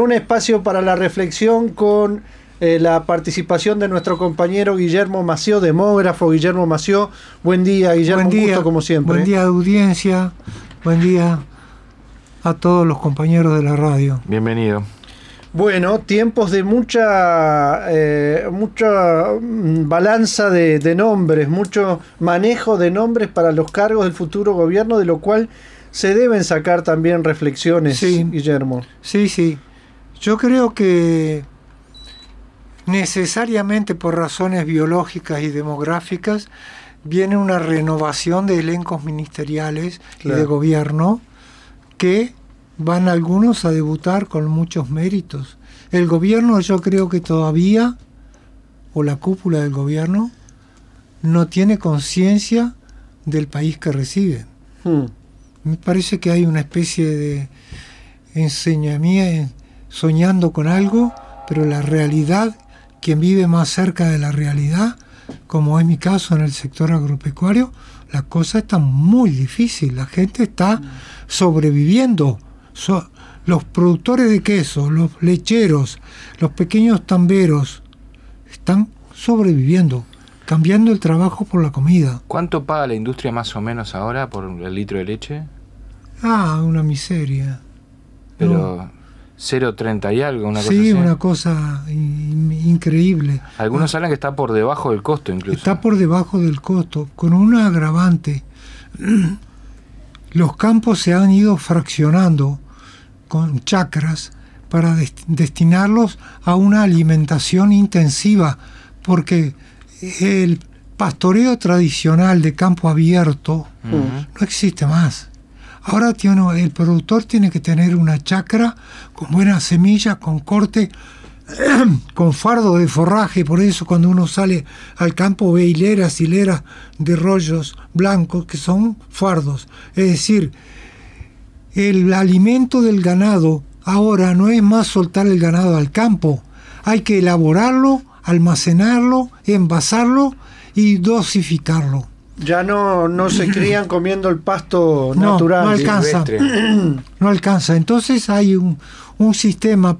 Un espacio para la reflexión con eh, la participación de nuestro compañero Guillermo Mació, demógrafo. Guillermo Mació, buen día, Guillermo, buen día, como siempre. Buen día, audiencia, buen día a todos los compañeros de la radio. Bienvenido. Bueno, tiempos de mucha, eh, mucha mm, balanza de, de nombres, mucho manejo de nombres para los cargos del futuro gobierno, de lo cual se deben sacar también reflexiones, Sí. Guillermo. Sí, sí. Yo creo que necesariamente por razones biológicas y demográficas viene una renovación de elencos ministeriales y de gobierno que van algunos a debutar con muchos méritos. El gobierno yo creo que todavía, o la cúpula del gobierno, no tiene conciencia del país que recibe. Hmm. Me parece que hay una especie de enseñamiento, soñando con algo, pero la realidad, quien vive más cerca de la realidad, como es mi caso en el sector agropecuario, la cosa está muy difícil. La gente está sobreviviendo. So- los productores de queso, los lecheros, los pequeños tamberos, están sobreviviendo, cambiando el trabajo por la comida. ¿Cuánto paga la industria más o menos ahora por el litro de leche? Ah, una miseria. Pero 0.30 y algo, una cosa sí, así. una cosa in- increíble. Algunos hablan que está por debajo del costo incluso. Está por debajo del costo, con un agravante. Los campos se han ido fraccionando con chacras para des- destinarlos a una alimentación intensiva, porque el pastoreo tradicional de campo abierto no existe más. Ahora el productor tiene que tener una chacra con buenas semillas, con corte, con fardo de forraje. Por eso cuando uno sale al campo ve hileras, hileras de rollos blancos que son fardos. Es decir, el alimento del ganado ahora no es más soltar el ganado al campo. Hay que elaborarlo, almacenarlo, envasarlo y dosificarlo. Ya no, no se crían comiendo el pasto No, natural. no alcanza. No alcanza. Entonces hay un, un sistema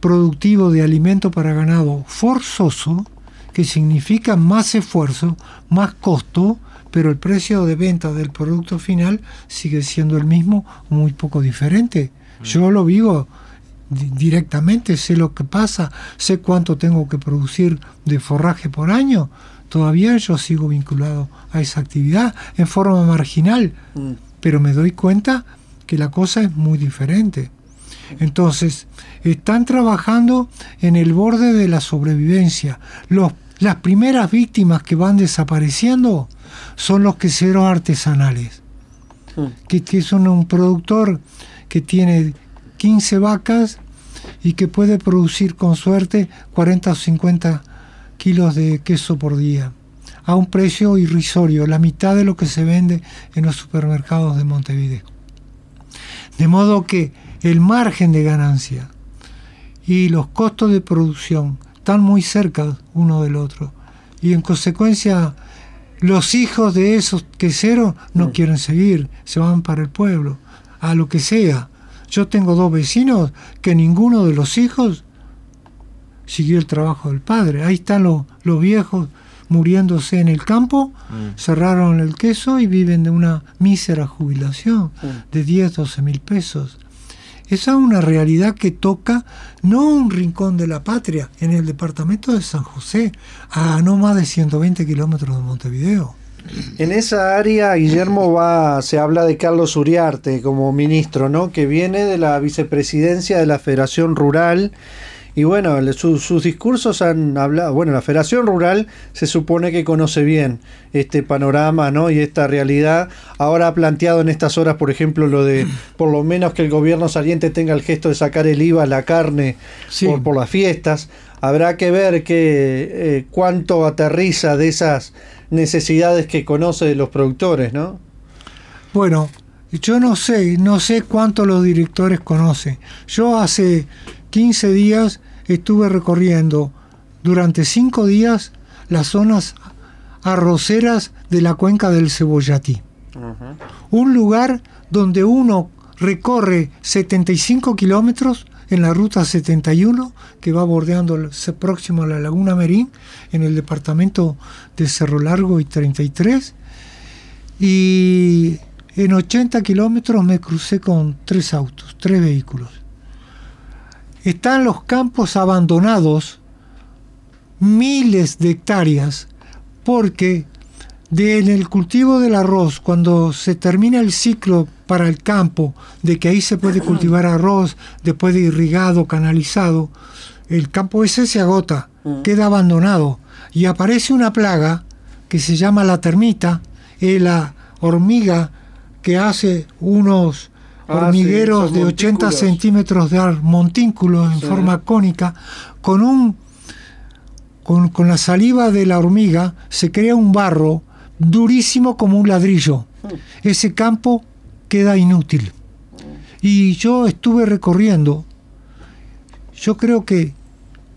productivo de alimento para ganado forzoso, que significa más esfuerzo, más costo, pero el precio de venta del producto final sigue siendo el mismo, o muy poco diferente. Yo lo vivo di- directamente, sé lo que pasa, sé cuánto tengo que producir de forraje por año. Todavía yo sigo vinculado a esa actividad en forma marginal, Mm. pero me doy cuenta que la cosa es muy diferente. Entonces, están trabajando en el borde de la sobrevivencia. Los, las primeras víctimas que van desapareciendo son los queseros artesanales, Mm. que, que son un productor que tiene 15 vacas y que puede producir con suerte 40 o 50 kilos de queso por día a un precio irrisorio, la mitad de lo que se vende en los supermercados de Montevideo. De modo que el margen de ganancia y los costos de producción están muy cerca uno del otro. Y en consecuencia, los hijos de esos queseros no Mm. quieren seguir, se van para el pueblo, a lo que sea. Yo tengo dos vecinos que ninguno de los hijos siguió el trabajo del padre. Ahí están los, los viejos muriéndose en el campo, Mm. cerraron el queso y viven de una mísera jubilación Mm. de 10, 12 mil pesos. Esa es una realidad que toca no un rincón de la patria, en el departamento de San José, a no más de 120 kilómetros de Montevideo. En esa área, Guillermo, va, se habla de Carlos Uriarte como ministro, ¿no? Que viene de la vicepresidencia de la Federación Rural. Y bueno, su- sus discursos han hablado. Bueno, la Federación Rural se supone que conoce bien este panorama, ¿no? Y esta realidad. Ahora ha planteado en estas horas, por ejemplo, lo de por lo menos que el gobierno saliente tenga el gesto de sacar el IVA a la carne Sí. por, por las fiestas. Habrá que ver que, eh, cuánto aterriza de esas necesidades que conoce de los productores, ¿no? Bueno, yo no sé, no sé cuánto los directores conocen. Yo hace 15 días estuve recorriendo durante 5 días las zonas arroceras de la cuenca del Cebollatí. Un lugar donde uno recorre 75 kilómetros en la ruta 71 que va bordeando próximo a la Laguna Merín en el departamento de Cerro Largo y 33 y en 80 kilómetros me crucé con tres autos, tres vehículos. Están los campos abandonados, miles de hectáreas, porque de, en el cultivo del arroz, cuando se termina el ciclo para el campo, de que ahí se puede cultivar arroz, después de irrigado, canalizado, el campo ese se agota, queda abandonado. Y aparece una plaga que se llama la termita, es la hormiga que hace unos Ah, hormigueros de 80 montículos. centímetros de montículos en Sí. forma cónica, con un con, con la saliva de la hormiga se crea un barro durísimo como un ladrillo. Ese campo queda inútil. Y yo estuve recorriendo, yo creo que,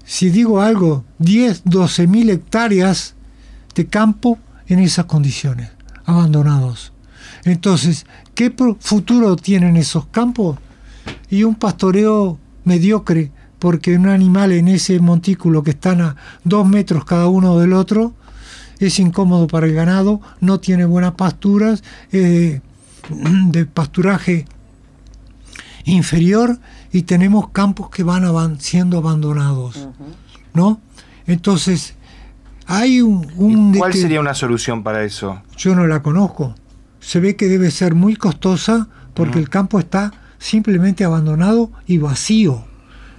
si digo algo, 10, 12 mil hectáreas de campo en esas condiciones, abandonados. Entonces, ¿qué futuro tienen esos campos? Y un pastoreo mediocre, porque un animal en ese montículo que están a dos metros cada uno del otro, es incómodo para el ganado, no tiene buenas pasturas, eh, de pasturaje inferior y tenemos campos que van aban- siendo abandonados, ¿no? Entonces, hay un... un ¿Cuál sería una solución para eso? yo no la conozco. Se ve que debe ser muy costosa porque el campo está simplemente abandonado y vacío.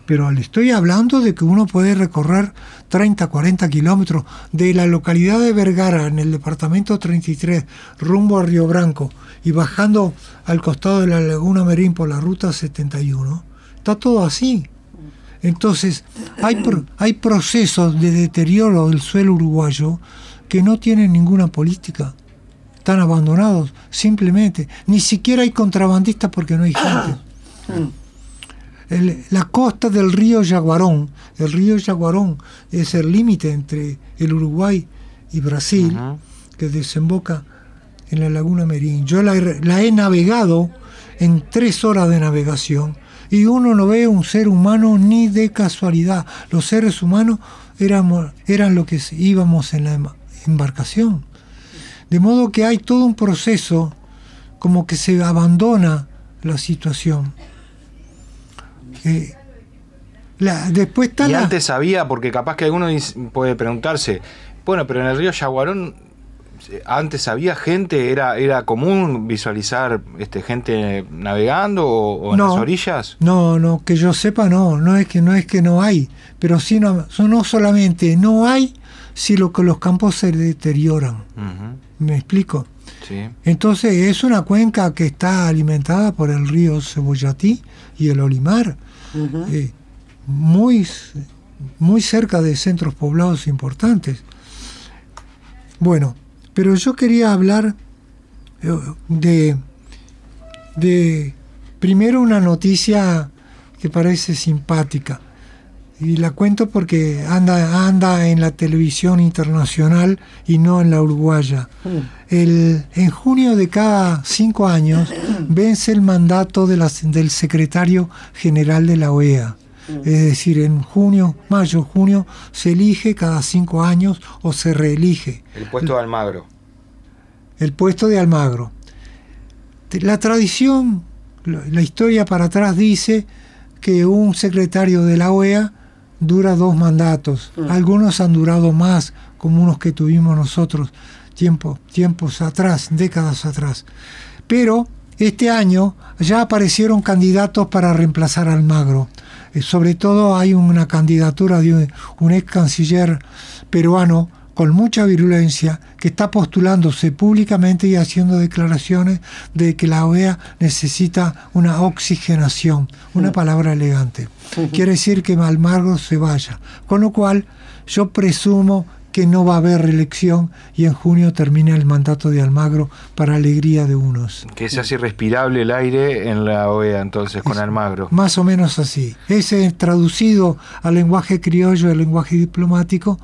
Pero le estoy hablando de que uno puede recorrer 30, 40 kilómetros de la localidad de Vergara, en el departamento 33, rumbo a Río Branco y bajando al costado de la Laguna Merín por la ruta 71. Está todo así. Entonces, hay, pro- hay procesos de deterioro del suelo uruguayo que no tienen ninguna política. Están abandonados, simplemente. Ni siquiera hay contrabandistas porque no hay gente. El- la costa del río Yaguarón, el río Yaguarón es el límite entre el Uruguay y Brasil, que desemboca en la laguna Merín. Yo la, he- la he navegado en tres horas de navegación y uno no ve un ser humano ni de casualidad. Los seres humanos éramos, eran lo que íbamos en la em- embarcación. De modo que hay todo un proceso como que se abandona la situación. Eh, la- después está Y la... antes había, porque capaz que alguno puede preguntarse, bueno, pero en el río Yaguarón eh, antes había gente, era, era común visualizar este, gente navegando o, o en No. las orillas. No, no, que yo sepa no, no es que no es que no hay, pero sí no, no solamente no hay, sino que los campos se deterioran. ¿Me explico? sí. Entonces es una cuenca que está alimentada por el río Cebollatí y el Olimar, eh, muy, muy cerca de centros poblados importantes. Bueno, pero yo quería hablar eh, de, de primero una noticia que parece simpática. Y la cuento porque anda, anda en la televisión internacional y no en la uruguaya. El, en junio de cada cinco años vence el mandato de del secretario general de la OEA. Es decir, en junio, mayo, junio se elige cada cinco años o se reelige El puesto de Almagro. el puesto de Almagro. La tradición, la historia para atrás dice que un secretario de la OEA dura dos mandatos. Algunos han durado más, como unos que tuvimos nosotros tiempo, tiempos atrás, décadas atrás. Pero este año ya aparecieron candidatos para reemplazar a Almagro. Eh, sobre todo hay una candidatura de un, un ex canciller peruano con mucha virulencia que está postulándose públicamente y haciendo declaraciones de que la OEA necesita una oxigenación, una palabra elegante. Quiere decir que Almagro se vaya. Con lo cual, yo presumo que no va a haber reelección y en junio termina el mandato de Almagro para alegría de unos. Que se hace irrespirable el aire en la OEA entonces con Almagro. Más o menos así. Ese traducido al lenguaje criollo, al lenguaje diplomático,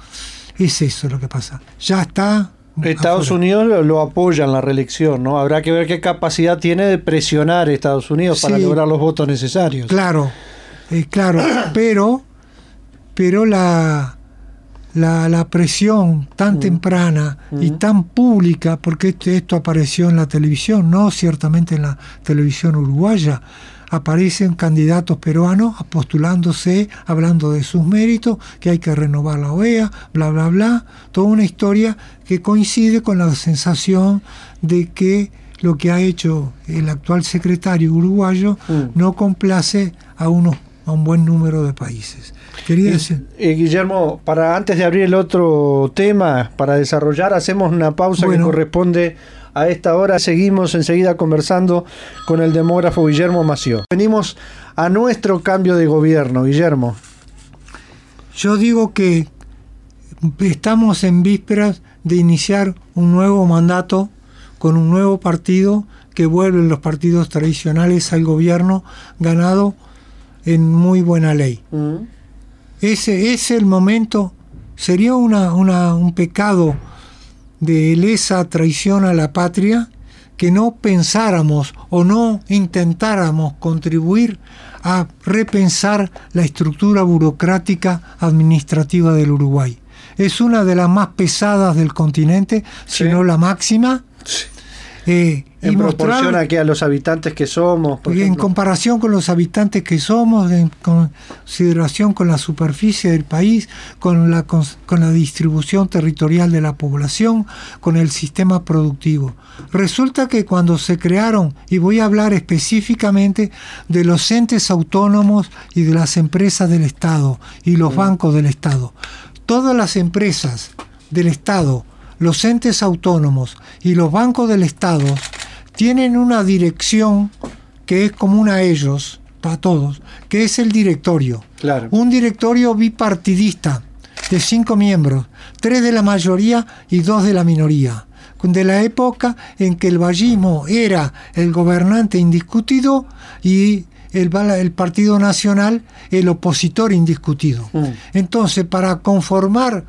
es eso lo que pasa. Ya está. Estados afuera. Unidos lo, apoya en la reelección, ¿no? Habrá que ver qué capacidad tiene de presionar a Estados Unidos para lograr los votos necesarios. Claro. Eh, claro, pero, pero la, la, la presión tan Mm. temprana y Mm. tan pública, porque esto, esto apareció en la televisión, no ciertamente en la televisión uruguaya, aparecen candidatos peruanos postulándose, hablando de sus méritos, que hay que renovar la OEA, bla, bla, bla, toda una historia que coincide con la sensación de que lo que ha hecho el actual secretario uruguayo Mm. no complace a unos a un buen número de países. Quería decir, Eh, Guillermo, para antes de abrir el otro tema para desarrollar, hacemos una pausa Bueno. que corresponde a esta hora. Seguimos enseguida conversando con el demógrafo Guillermo Mació. Venimos a nuestro cambio de gobierno, Guillermo. yo digo que estamos en vísperas de iniciar un nuevo mandato con un nuevo partido que vuelven los partidos tradicionales al gobierno ganado en muy buena ley. Ese es el momento, sería una, una- un pecado de lesa traición a la patria que no pensáramos o no intentáramos contribuir a repensar la estructura burocrática administrativa del Uruguay. Es una de las más pesadas del continente, si Sí. no la máxima. Eh, En y mostrar- proporción a que a los habitantes que somos, por y en comparación con los habitantes que somos, en consideración con la superficie del país, con la, con la distribución territorial de la población, con el sistema productivo. Resulta que cuando se crearon, y voy a hablar específicamente de los entes autónomos y de las empresas del Estado y los bancos del Estado, todas las empresas del Estado, los entes autónomos y los bancos del Estado tienen una dirección que es común a ellos, a todos, que es el directorio. Claro. Un directorio bipartidista de cinco miembros, tres de la mayoría y dos de la minoría. De la época en que el vallismo era el gobernante indiscutido y el, el Partido Nacional el opositor indiscutido. Mm. Entonces, para conformar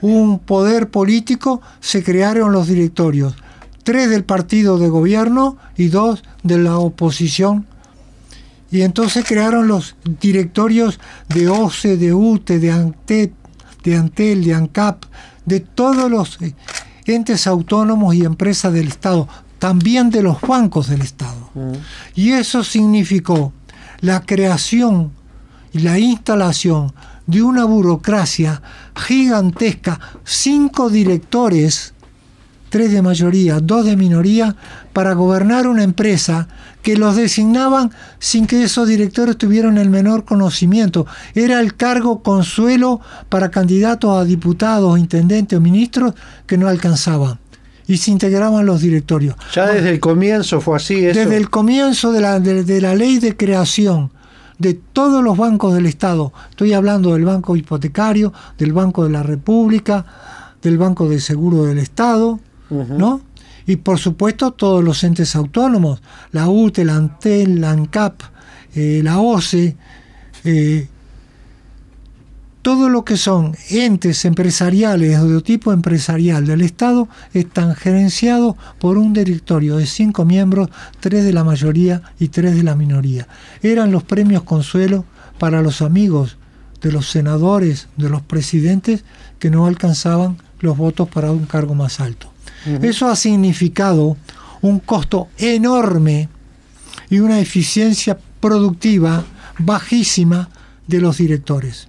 un poder político se crearon los directorios, tres del partido de gobierno y dos de la oposición. Y entonces crearon los directorios de OCE, de UTE, de ANTET, de ANTEL, de ANCAP, de todos los entes autónomos y empresas del Estado, también de los bancos del Estado. Mm. Y eso significó la creación y la instalación de una burocracia gigantesca, cinco directores, tres de mayoría, dos de minoría, para gobernar una empresa que los designaban sin que esos directores tuvieran el menor conocimiento. Era el cargo consuelo para candidatos a diputados, intendentes o ministros que no alcanzaban. Y se integraban los directorios. Ya desde el comienzo fue así. Eso. Desde el comienzo de la, de, de la ley de creación de todos los bancos del Estado, estoy hablando del Banco Hipotecario, del Banco de la República, del Banco de Seguro del Estado. ¿no? Y por supuesto todos los entes autónomos, la UTE, la ANTEL, la ANCAP, eh, la OCE, eh, todo lo que son entes empresariales o de tipo empresarial del Estado están gerenciados por un directorio de cinco miembros, tres de la mayoría y tres de la minoría. Eran los premios consuelo para los amigos de los senadores, de los presidentes que no alcanzaban los votos para un cargo más alto. Eso ha significado un costo enorme y una eficiencia productiva bajísima de los directores.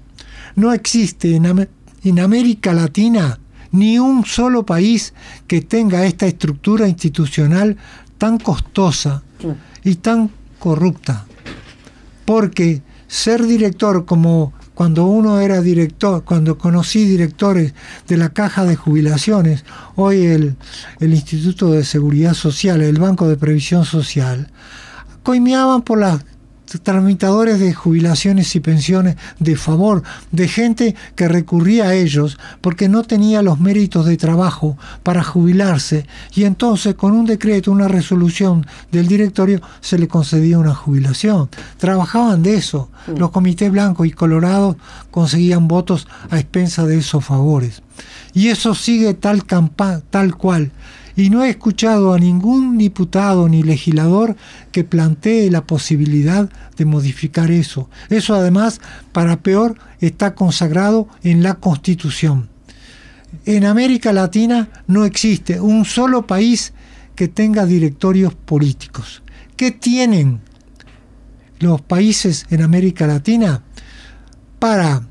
No existe en, Am- en América Latina ni un solo país que tenga esta estructura institucional tan costosa y tan corrupta. Porque ser director como cuando uno era director, cuando conocí directores de la caja de jubilaciones, hoy el, el Instituto de Seguridad Social, el Banco de Previsión Social, coimeaban por las tramitadores de jubilaciones y pensiones de favor, de gente que recurría a ellos porque no tenía los méritos de trabajo para jubilarse y entonces con un decreto, una resolución del directorio se le concedía una jubilación. Trabajaban de eso. Los comités blancos y colorados conseguían votos a expensas de esos favores. Y eso sigue tal, campa tal cual. Y no he escuchado a ningún diputado ni legislador que plantee la posibilidad de modificar eso. Eso además, para peor, está consagrado en la Constitución. En América Latina no existe un solo país que tenga directorios políticos. ¿Qué tienen los países en América Latina para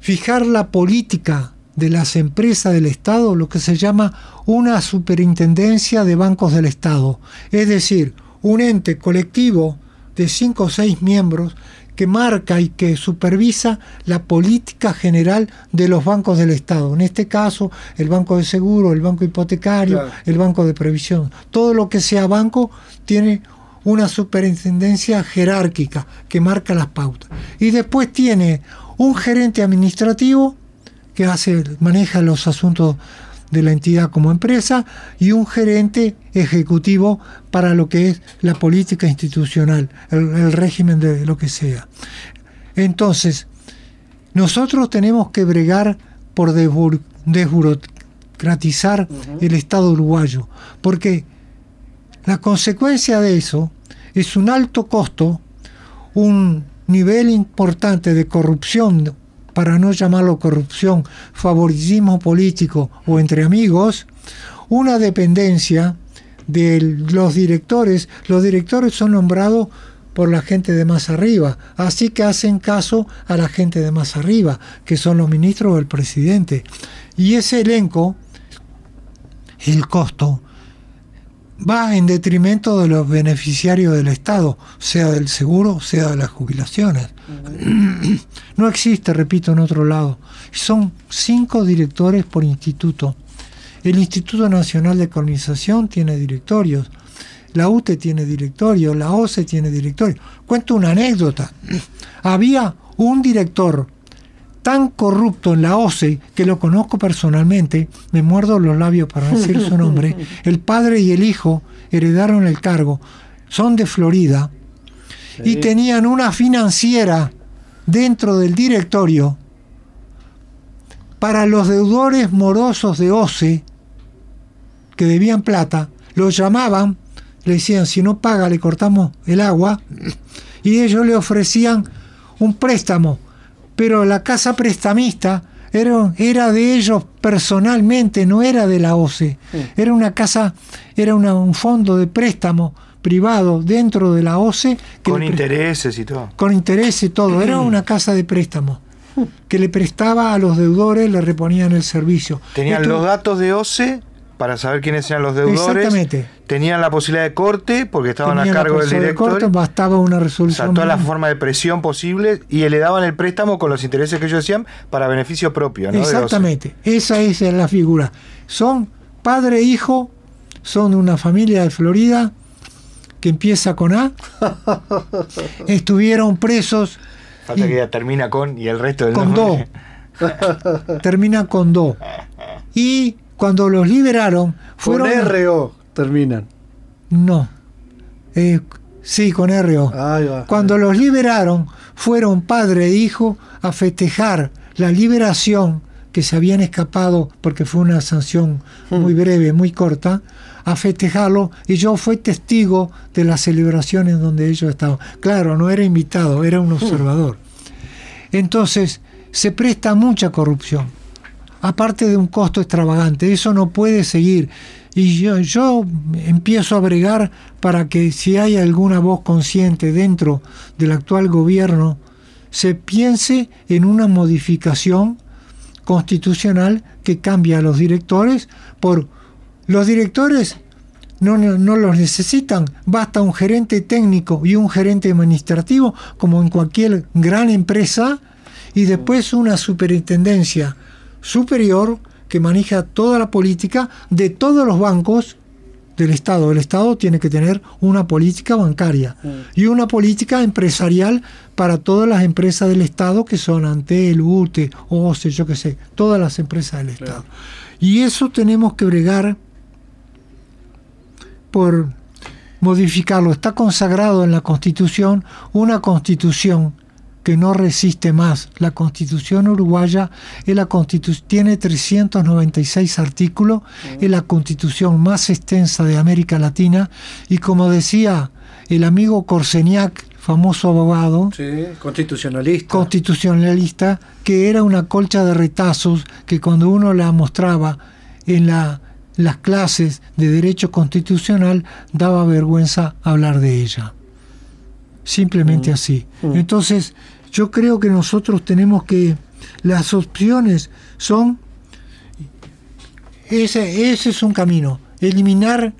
fijar la política de las empresas del Estado, lo que se llama una superintendencia de bancos del Estado, es decir, un ente colectivo de cinco o seis miembros que marca y que supervisa la política general de los bancos del Estado. En este caso, el Banco de Seguro, el Banco Hipotecario, el Banco de Previsión. Todo lo que sea banco tiene una superintendencia jerárquica que marca las pautas. Y después tiene un gerente administrativo que hace, maneja los asuntos de la entidad como empresa y un gerente ejecutivo para lo que es la política institucional, el, régimen de lo que sea. Entonces, nosotros tenemos que bregar por desburocratizar el Estado uruguayo, porque la consecuencia de eso es un alto costo, un nivel importante de corrupción, para no llamarlo corrupción, favoritismo político o entre amigos, una dependencia de los directores. Los directores son nombrados por la gente de más arriba, así que hacen caso a la gente de más arriba, que son los ministros o el presidente. Y ese elenco, el costo, va en detrimento de los beneficiarios del Estado, sea del seguro, sea de las jubilaciones. No existe, repito, en otro lado. Son cinco directores por instituto. El Instituto Nacional de Colonización tiene directorios, la UTE tiene directorio, la OCE tiene directorio. Cuento una anécdota. Había un director tan corrupto en la OCE, que lo conozco personalmente, me muerdo los labios para decir su nombre, el padre y el hijo heredaron el cargo, son de Florida, y tenían una financiera dentro del directorio para los deudores morosos de OCE, que debían plata, los llamaban, le decían, si no paga le cortamos el agua, y ellos le ofrecían un préstamo pero la casa prestamista era, era de ellos personalmente, no era de la OCE. Era una casa, era un fondo de préstamo privado dentro de la OCE. con intereses y todo. Con intereses y todo. Era una casa de préstamo que le prestaba a los deudores, le reponían el servicio. Tenían los datos de OCE para saber quiénes eran los deudores. Exactamente. Tenían la posibilidad de corte porque estaban a cargo del director. De corte, bastaba una resolución. O sea, toda la forma de presión posible y le daban el préstamo con los intereses que ellos decían para beneficio propio. ¿no? Exactamente. Esa es la figura. Son padre e hijo, son de una familia de Florida que empieza con A. Estuvieron presos. Falta que ya termina con y el resto del Con Do. termina con Do. Y cuando los liberaron, fueron. Con RO terminan. No. Eh, sí, con RO. Cuando los liberaron, fueron padre e hijo a festejar la liberación que se habían escapado porque fue una sanción hmm. muy breve, muy corta, a festejarlo y yo fui testigo de las celebraciones donde ellos estaban. Claro, no era invitado, era un observador. Entonces, se presta mucha corrupción aparte de un costo extravagante. Eso no puede seguir. Y yo, yo empiezo a bregar para que si hay alguna voz consciente dentro del actual gobierno, se piense en una modificación constitucional que cambie a los directores por los directores no, no, los necesitan, basta un gerente técnico y un gerente administrativo como en cualquier gran empresa y después una superintendencia superior que maneja toda la política de todos los bancos del Estado. El Estado tiene que tener una política bancaria y una política empresarial para todas las empresas del Estado que son Antel, UTE, OCE, yo qué sé, todas las empresas del Estado. Y eso tenemos que bregar por modificarlo. Está consagrado en la Constitución una Constitución que no resiste más. La constitución uruguaya es la tiene 396 artículos, es la constitución más extensa de América Latina y como decía el amigo Corseniac, famoso abogado, constitucionalista. constitucionalista, que era una colcha de retazos que cuando uno la mostraba en la, las clases de derecho constitucional daba vergüenza hablar de ella. Simplemente mm. así. Mm. Entonces, yo creo que nosotros tenemos que, las opciones son, ese, ese es un camino, eliminar,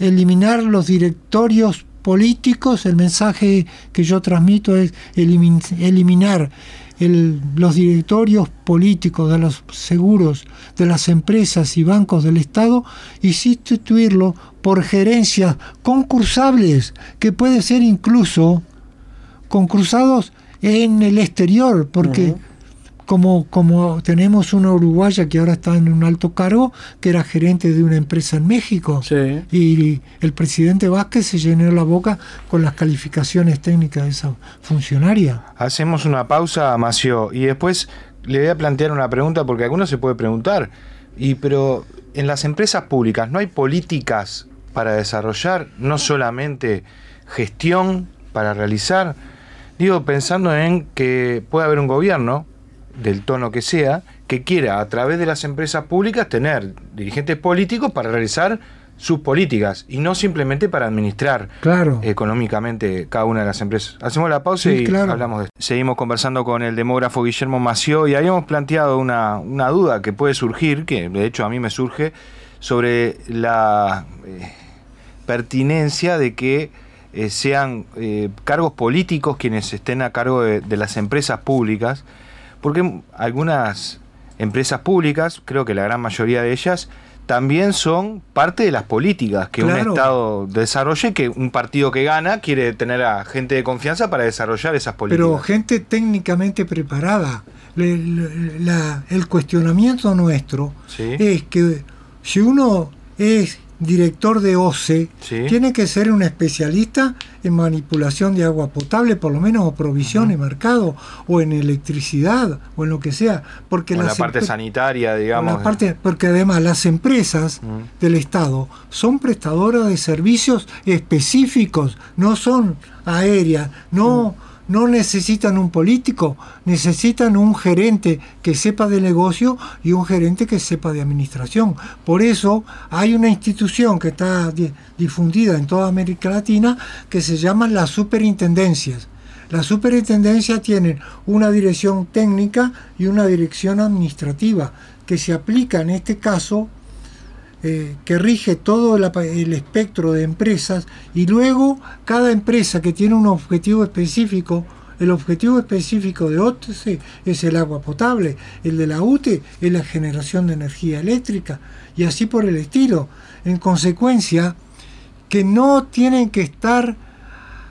eliminar los directorios políticos, el mensaje que yo transmito es eliminar los directorios políticos de los seguros de las empresas y bancos del Estado y sustituirlo por gerencias concursables, que puede ser incluso concursados en el exterior, porque como, como tenemos una uruguaya que ahora está en un alto cargo, que era gerente de una empresa en México, y el presidente Vázquez se llenó la boca con las calificaciones técnicas de esa funcionaria. Hacemos una pausa, Mació, y después le voy a plantear una pregunta, porque alguno se puede preguntar, y pero en las empresas públicas no hay políticas para desarrollar, no solamente gestión para realizar. Digo, pensando en que puede haber un gobierno del tono que sea, que quiera a través de las empresas públicas tener dirigentes políticos para realizar sus políticas y no simplemente para administrar económicamente cada una de las empresas. Hacemos la pausa y hablamos de esto. Seguimos conversando con el demógrafo Guillermo Mació y habíamos planteado una, una, duda que puede surgir, que de hecho a mí me surge, sobre la eh, pertinencia de que eh, sean eh, cargos políticos quienes estén a cargo de las empresas públicas porque algunas empresas públicas, creo que la gran mayoría de ellas, también son parte de las políticas que un Estado desarrolle, que un partido que gana quiere tener a gente de confianza para desarrollar esas políticas. Pero gente técnicamente preparada. el cuestionamiento nuestro es que si uno es director de OCE, tiene que ser un especialista en manipulación de agua potable, por lo menos o provisión de mercado, o en electricidad, o en lo que sea. Porque la parte sanitaria, digamos. parte, porque además las empresas del Estado son prestadoras de servicios específicos, no son aéreas, no no necesitan un político, necesitan un gerente que sepa de negocio y un gerente que sepa de administración. Por eso hay una institución que está difundida en toda América Latina que se llama las superintendencias. Las superintendencias tienen una dirección técnica y una dirección administrativa que se aplica en este caso eh, que rige todo el, espectro de empresas y luego cada empresa que tiene un objetivo específico, el objetivo específico de OTC es el agua potable, el de la UTE es la generación de energía eléctrica y así por el estilo. En consecuencia, que no tienen que estar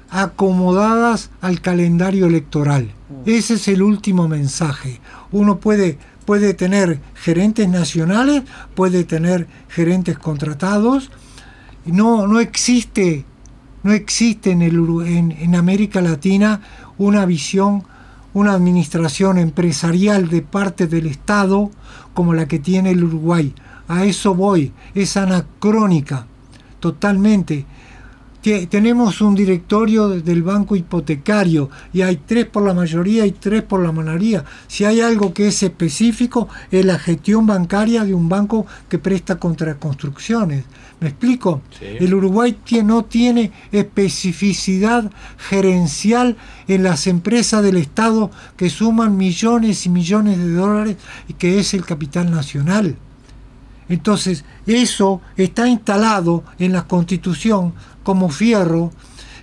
acomodadas al calendario electoral. Mm. Ese es el último mensaje. Uno puede puede tener gerentes nacionales, puede tener gerentes contratados. No, no existe, no existe en, el, en, América Latina una visión, una administración empresarial de parte del Estado como la que tiene el Uruguay. A eso voy, es anacrónica, totalmente tenemos un directorio del banco hipotecario y hay tres por la mayoría y tres por la minoría. Si hay algo que es específico, es la gestión bancaria de un banco que presta contra construcciones. ¿Me explico? El Uruguay no tiene especificidad gerencial en las empresas del Estado que suman millones y millones de dólares y que es el capital nacional. Entonces, eso está instalado en la Constitución como fierro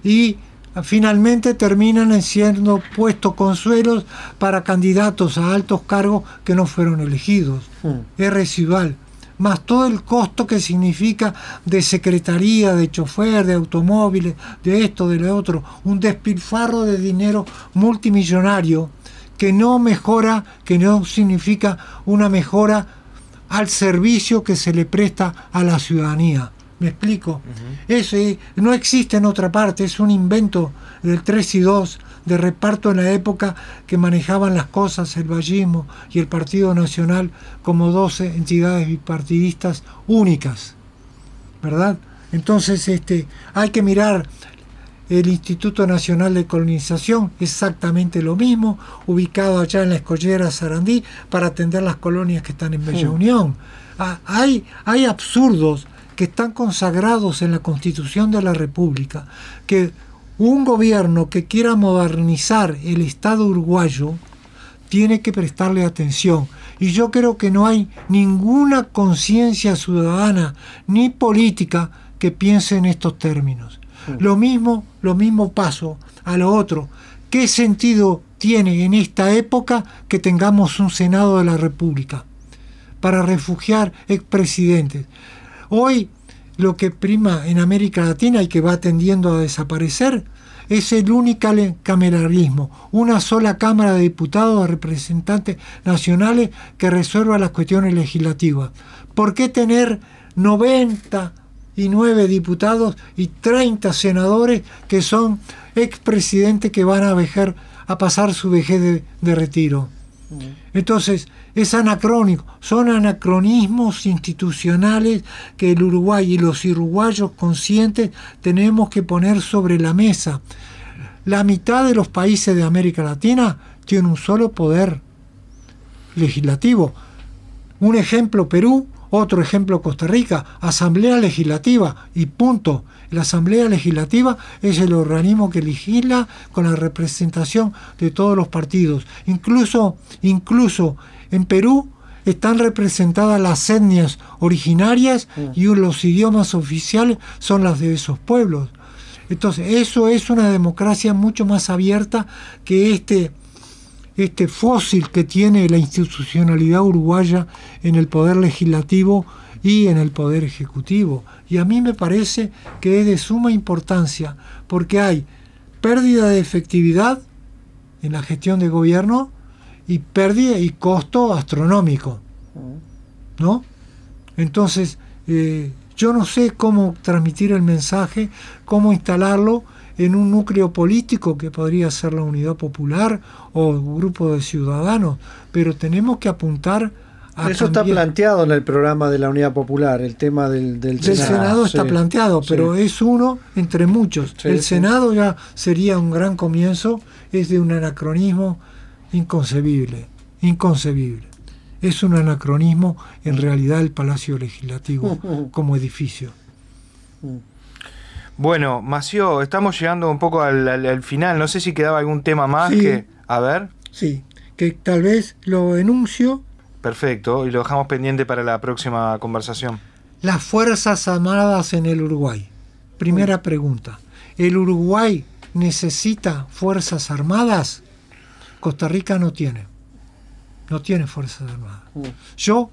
y finalmente terminan siendo puestos consuelos para candidatos a altos cargos que no fueron elegidos. Hmm. Es residual. Más todo el costo que significa de secretaría, de chofer, de automóviles, de esto, de lo otro. Un despilfarro de dinero multimillonario que no mejora, que no significa una mejora al servicio que se le presta a la ciudadanía. ¿Me explico? Eso no existe en otra parte, es un invento del 3 y 2 de reparto en la época que manejaban las cosas el vallismo y el Partido Nacional como 12 entidades bipartidistas únicas, ¿verdad? Entonces este, hay que mirar el Instituto Nacional de Colonización, exactamente lo mismo, ubicado allá en la escollera Sarandí para atender las colonias que están en Bella Unión. Ah, hay, hay absurdos que están consagrados en la Constitución de la República, que un gobierno que quiera modernizar el Estado uruguayo tiene que prestarle atención. Y yo creo que no hay ninguna conciencia ciudadana ni política que piense en estos términos. Lo mismo, lo mismo paso a lo otro. ¿Qué sentido tiene en esta época que tengamos un Senado de la República para refugiar expresidentes? Hoy lo que prima en América Latina y que va tendiendo a desaparecer es el unicameralismo, una sola Cámara de Diputados de representantes nacionales que resuelva las cuestiones legislativas. ¿Por qué tener 90 y nueve diputados y 30 senadores que son expresidentes que van a, vejer, a pasar su vejez de, retiro. Entonces, es anacrónico, son anacronismos institucionales que el Uruguay y los uruguayos conscientes tenemos que poner sobre la mesa. La mitad de los países de América Latina tienen un solo poder legislativo. Un ejemplo, Perú, otro ejemplo, Costa Rica, Asamblea Legislativa y punto. La Asamblea Legislativa es el organismo que legisla con la representación de todos los partidos. Incluso, incluso en Perú están representadas las etnias originarias y los idiomas oficiales son las de esos pueblos. Entonces, eso es una democracia mucho más abierta que este este fósil que tiene la institucionalidad uruguaya en el poder legislativo y en el poder ejecutivo. Y a mí me parece que es de suma importancia porque hay pérdida de efectividad en la gestión de gobierno y pérdida y costo astronómico. ¿No? Entonces, eh, yo no sé cómo transmitir el mensaje, cómo instalarlo en un núcleo político que podría ser la Unidad Popular o un grupo de ciudadanos, pero tenemos que apuntar a... Eso está planteado en el programa de la Unidad Popular, el tema del, del Senado. El Senado está planteado, pero es uno entre muchos. el Senado ya sería un gran comienzo, es de un anacronismo inconcebible, inconcebible. Es un anacronismo en realidad el Palacio Legislativo como edificio. Bueno, Mació, estamos llegando un poco al, final. No sé si quedaba algún tema más que. A ver. Sí, que tal vez lo enuncio. Perfecto, y lo dejamos pendiente para la próxima conversación. Las Fuerzas Armadas en el Uruguay. Primera pregunta. ¿El Uruguay necesita Fuerzas Armadas? Costa Rica no tiene. No tiene Fuerzas Armadas. Yo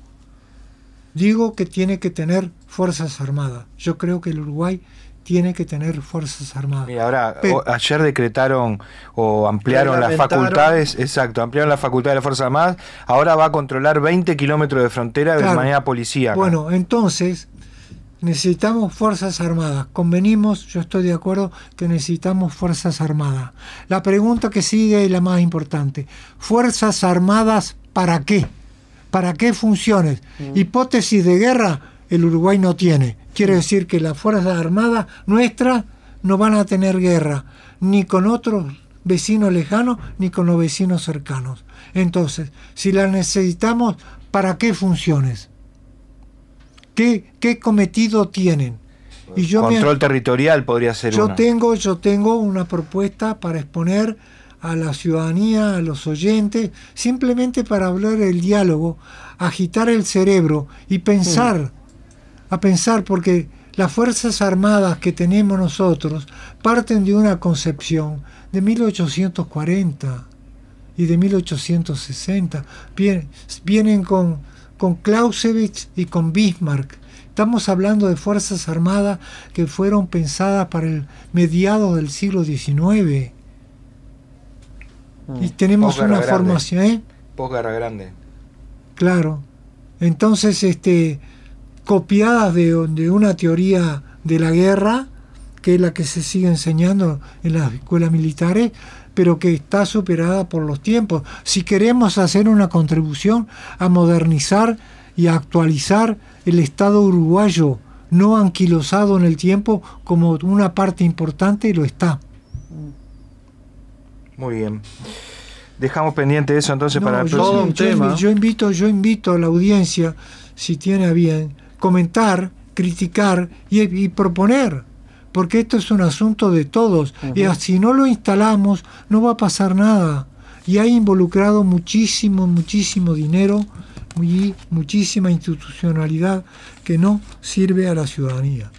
digo que tiene que tener Fuerzas Armadas. Yo creo que el Uruguay tiene que tener fuerzas armadas. Y ahora, ayer decretaron o ampliaron las facultades, exacto, ampliaron las facultades de las Fuerzas Armadas, ahora va a controlar 20 kilómetros de frontera de manera policíaca. Bueno, entonces necesitamos fuerzas armadas. Convenimos, yo estoy de acuerdo que necesitamos fuerzas armadas. La pregunta que sigue es la más importante. ¿Fuerzas armadas para qué? ¿Para qué funciones? Mm. Hipótesis de guerra el Uruguay no tiene. Quiere decir que las Fuerzas Armadas nuestras no van a tener guerra, ni con otros vecinos lejanos, ni con los vecinos cercanos. Entonces, si las necesitamos, ¿para qué funciones? ¿Qué, qué cometido tienen? Y yo Control territorial podría ser yo Tengo, yo tengo una propuesta para exponer a la ciudadanía, a los oyentes, simplemente para hablar el diálogo, agitar el cerebro y pensar a pensar porque las Fuerzas Armadas que tenemos nosotros parten de una concepción de 1840 y de 1860. Vienen, con, con Clausewitz y con Bismarck. Estamos hablando de Fuerzas Armadas que fueron pensadas para el mediado del siglo XIX. y mm. tenemos una formación... ¿eh? Posguerra grande. Claro. Entonces, este copiadas de, una teoría de la guerra, que es la que se sigue enseñando en las escuelas militares, pero que está superada por los tiempos. Si queremos hacer una contribución a modernizar y a actualizar el Estado uruguayo, no anquilosado en el tiempo como una parte importante y lo está. Muy bien. Dejamos pendiente eso entonces para el yo, próximo yo, tema. Yo invito, yo invito a la audiencia, si tiene a bien, comentar, criticar y, y proponer, porque esto es un asunto de todos. Y si no lo instalamos, no va a pasar nada. Y hay involucrado muchísimo, muchísimo dinero y muchísima institucionalidad que no sirve a la ciudadanía.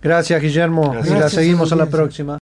Gracias, Guillermo. Gracias. Y la seguimos a la próxima.